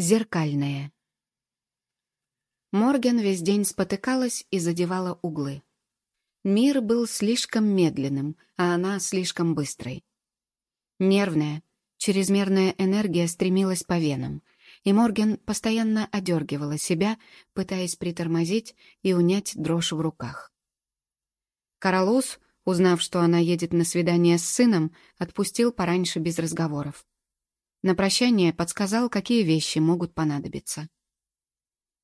Зеркальное. Морген весь день спотыкалась и задевала углы. Мир был слишком медленным, а она слишком быстрой. Нервная, чрезмерная энергия стремилась по венам, и Морген постоянно одергивала себя, пытаясь притормозить и унять дрожь в руках. Каралус, узнав, что она едет на свидание с сыном, отпустил пораньше без разговоров. На прощание подсказал, какие вещи могут понадобиться.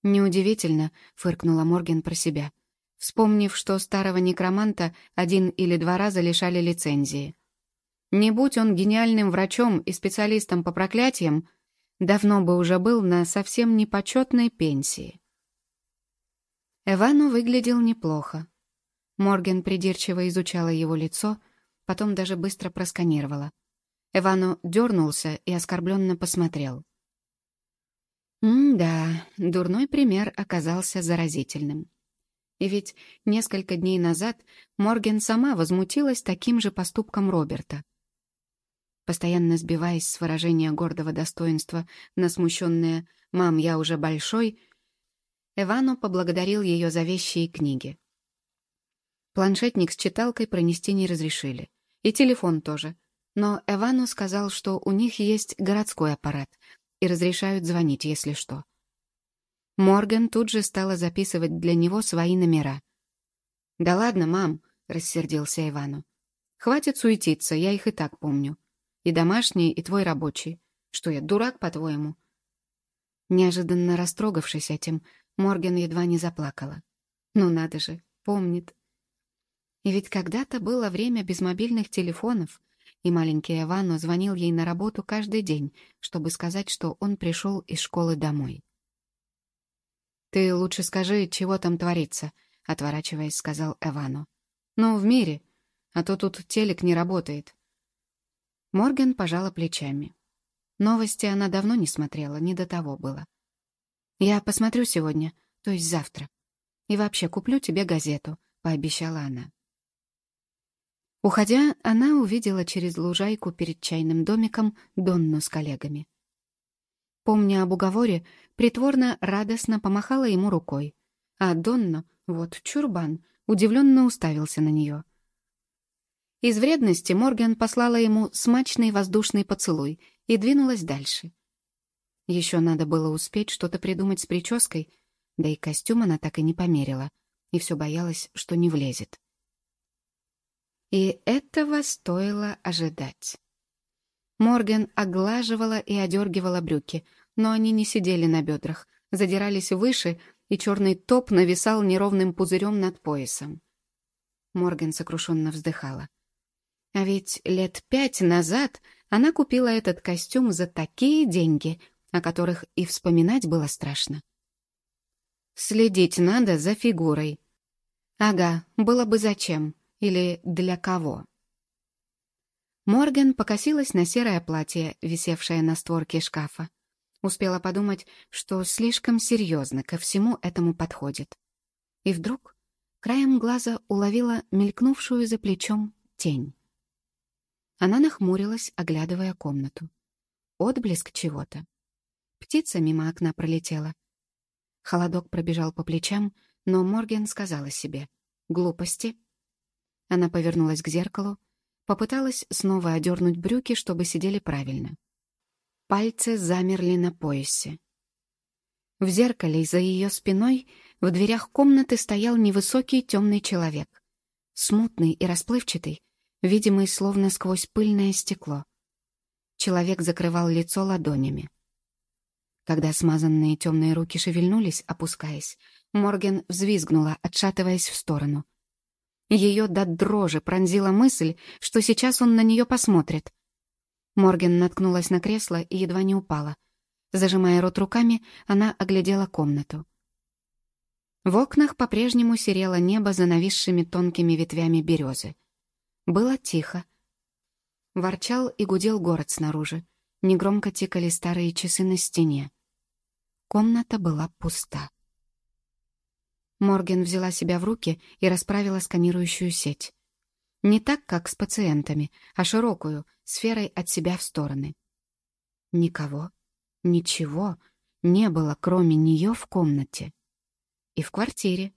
«Неудивительно», — фыркнула Морген про себя, вспомнив, что старого некроманта один или два раза лишали лицензии. Не будь он гениальным врачом и специалистом по проклятиям, давно бы уже был на совсем непочетной пенсии. Эвану выглядел неплохо. Морген придирчиво изучала его лицо, потом даже быстро просканировала — Эвану дернулся и оскорбленно посмотрел. М-да, дурной пример оказался заразительным. И ведь несколько дней назад Морген сама возмутилась таким же поступком Роберта. Постоянно сбиваясь с выражения гордого достоинства на смущенное «мам, я уже большой», Эвану поблагодарил ее за вещи и книги. Планшетник с читалкой пронести не разрешили. И телефон тоже — но Эвану сказал, что у них есть городской аппарат и разрешают звонить, если что. Морган тут же стала записывать для него свои номера. «Да ладно, мам», — рассердился Ивану. «Хватит суетиться, я их и так помню. И домашний, и твой рабочий. Что я, дурак, по-твоему?» Неожиданно растрогавшись этим, Морген едва не заплакала. «Ну надо же, помнит». И ведь когда-то было время без мобильных телефонов, и маленький Ивану звонил ей на работу каждый день, чтобы сказать, что он пришел из школы домой. «Ты лучше скажи, чего там творится», — отворачиваясь, сказал Эвану. «Ну, в мире, а то тут телек не работает». Морген пожала плечами. Новости она давно не смотрела, не до того было. «Я посмотрю сегодня, то есть завтра. И вообще куплю тебе газету», — пообещала она. Уходя, она увидела через лужайку перед чайным домиком Донну с коллегами. Помня об уговоре, притворно радостно помахала ему рукой, а Донна, вот чурбан, удивленно уставился на нее. Из вредности Морган послала ему смачный воздушный поцелуй и двинулась дальше. Еще надо было успеть что-то придумать с прической, да и костюм она так и не померила, и все боялась, что не влезет. И этого стоило ожидать. Морган оглаживала и одергивала брюки, но они не сидели на бедрах, задирались выше, и черный топ нависал неровным пузырем над поясом. Морган сокрушенно вздыхала. А ведь лет пять назад она купила этот костюм за такие деньги, о которых и вспоминать было страшно. Следить надо за фигурой. Ага, было бы зачем. Или для кого? Морган покосилась на серое платье, висевшее на створке шкафа. Успела подумать, что слишком серьезно ко всему этому подходит. И вдруг краем глаза уловила мелькнувшую за плечом тень. Она нахмурилась, оглядывая комнату. Отблеск чего-то. Птица мимо окна пролетела. Холодок пробежал по плечам, но Морген сказала себе «Глупости, она повернулась к зеркалу, попыталась снова одернуть брюки, чтобы сидели правильно. Пальцы замерли на поясе. В зеркале за ее спиной в дверях комнаты стоял невысокий темный человек. Смутный и расплывчатый, видимый словно сквозь пыльное стекло. Человек закрывал лицо ладонями. Когда смазанные темные руки шевельнулись, опускаясь, Морген взвизгнула, отшатываясь в сторону — ее до дрожи пронзила мысль, что сейчас он на нее посмотрит. Морген наткнулась на кресло и едва не упала. Зажимая рот руками, она оглядела комнату. В окнах по-прежнему серело небо за нависшими тонкими ветвями березы. Было тихо. Ворчал и гудел город снаружи. Негромко тикали старые часы на стене. Комната была пуста. Морген взяла себя в руки и расправила сканирующую сеть. Не так, как с пациентами, а широкую, сферой от себя в стороны. Никого, ничего, не было, кроме нее, в комнате. И в квартире.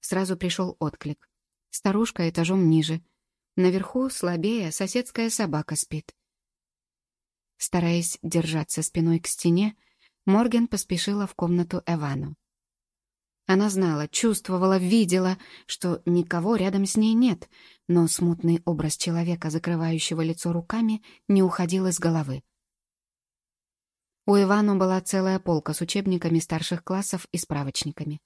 Сразу пришел отклик. Старушка этажом ниже. Наверху, слабее, соседская собака спит. Стараясь держаться спиной к стене, Морген поспешила в комнату Эвану. Она знала, чувствовала, видела, что никого рядом с ней нет, но смутный образ человека, закрывающего лицо руками, не уходил из головы. У Ивану была целая полка с учебниками старших классов и справочниками.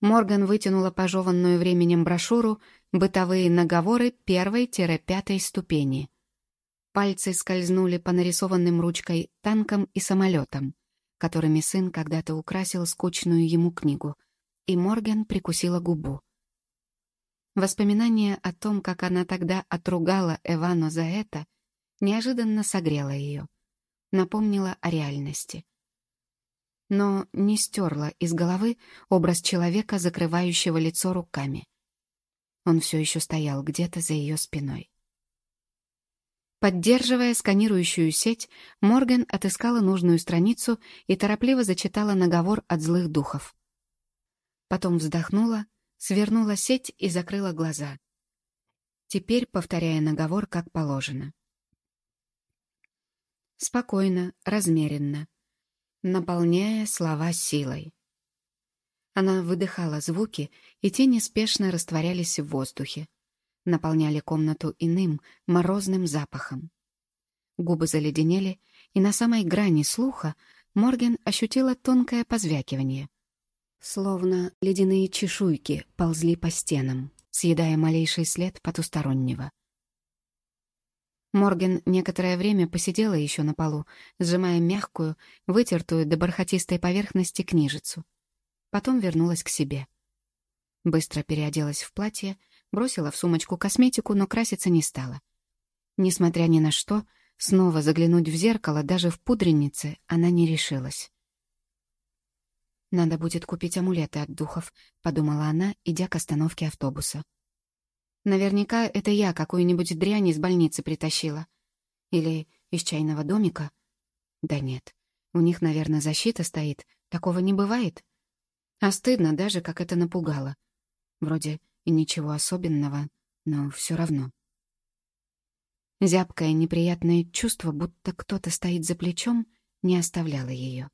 Морган вытянула пожеванную временем брошюру «Бытовые наговоры первой-пятой ступени». Пальцы скользнули по нарисованным ручкой танкам и самолетам которыми сын когда-то украсил скучную ему книгу, и Морган прикусила губу. Воспоминание о том, как она тогда отругала Эвану за это, неожиданно согрело ее, напомнило о реальности. Но не стерла из головы образ человека, закрывающего лицо руками. Он все еще стоял где-то за ее спиной. Поддерживая сканирующую сеть, Морган отыскала нужную страницу и торопливо зачитала наговор от злых духов. Потом вздохнула, свернула сеть и закрыла глаза. Теперь повторяя наговор как положено. Спокойно, размеренно, наполняя слова силой. Она выдыхала звуки, и те неспешно растворялись в воздухе наполняли комнату иным, морозным запахом. Губы заледенели, и на самой грани слуха Морген ощутила тонкое позвякивание. Словно ледяные чешуйки ползли по стенам, съедая малейший след потустороннего. Морген некоторое время посидела еще на полу, сжимая мягкую, вытертую до бархатистой поверхности книжицу. Потом вернулась к себе. Быстро переоделась в платье Бросила в сумочку косметику, но краситься не стала. Несмотря ни на что, снова заглянуть в зеркало даже в пудренице она не решилась. «Надо будет купить амулеты от духов», — подумала она, идя к остановке автобуса. «Наверняка это я какую-нибудь дрянь из больницы притащила. Или из чайного домика. Да нет, у них, наверное, защита стоит. Такого не бывает. А стыдно даже, как это напугало. Вроде и ничего особенного, но все равно. Зябкое неприятное чувство, будто кто-то стоит за плечом, не оставляло ее.